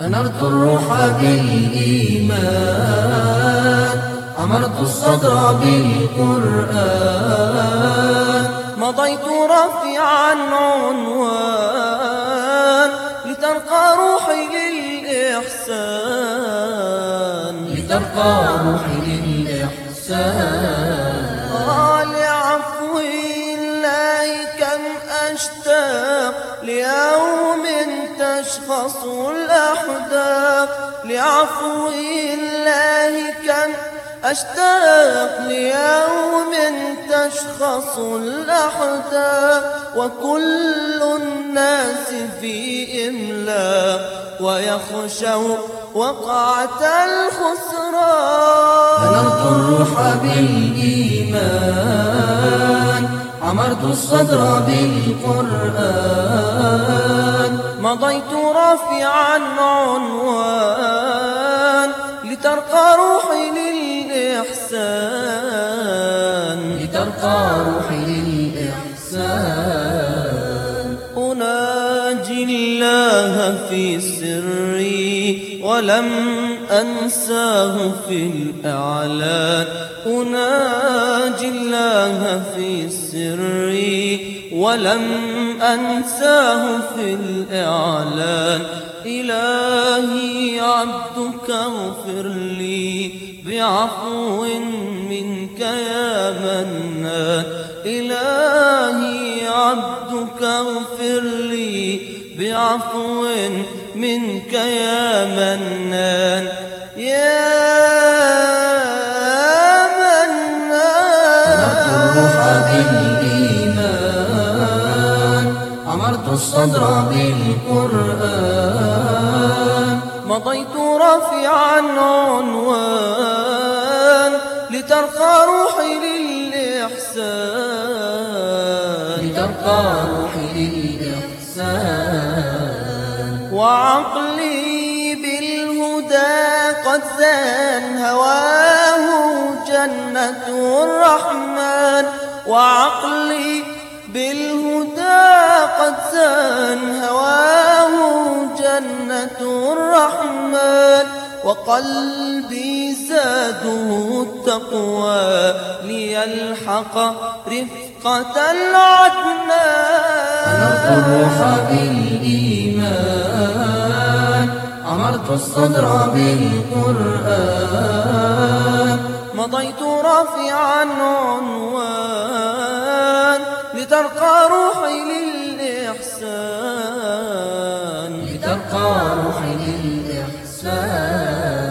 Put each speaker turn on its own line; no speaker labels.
أنرت الروح بالإيمان. عمرت الصدر بالقرآن.
مضيت رافعا عنوان لترقى روحي للإحسان.
لترقى روحي للإحسان.
لعفو الله كم أشتاق ليوم تشخص الأحداق لعفو الله كم أشتاق ليوم تشخص الأحداق وكل الناس في إملاق ويخشوا وقعة الخسران.
بلغت الروح بالإيمان. عمرت الصدر بالقرآن.
مضيت رافعا عنوان لترقى روحي للإحسان.
لترقى روحي للإحسان.
أناجي الله في سري ولم أنساه في الأعلان. أناجي الله في سري ولم أنساه في الإعلان. إلهي عبدك اغفر لي بعفو منك يا منان. إلهي عبدك اغفر لي بعفو منك يا منان. يا
الصدر بالقرآن.
مضيت رافعا عنوان لترقى روحي للإحسان.
لترقى روحي للإحسان.
وعقلي بالهدى قد زان هواه جنة الرحمن. وعقلي بالهدى قد زان هواه جنة الرحمن وقلبي زاده التقوى ليلحق رفقة
أنرت الروح
العدنان.
بالإيمان عمرت الصدر بالقرآن.
مضيت رافعا عنوان لترقى روحي الإحسان.
لترقى روحي للإحسان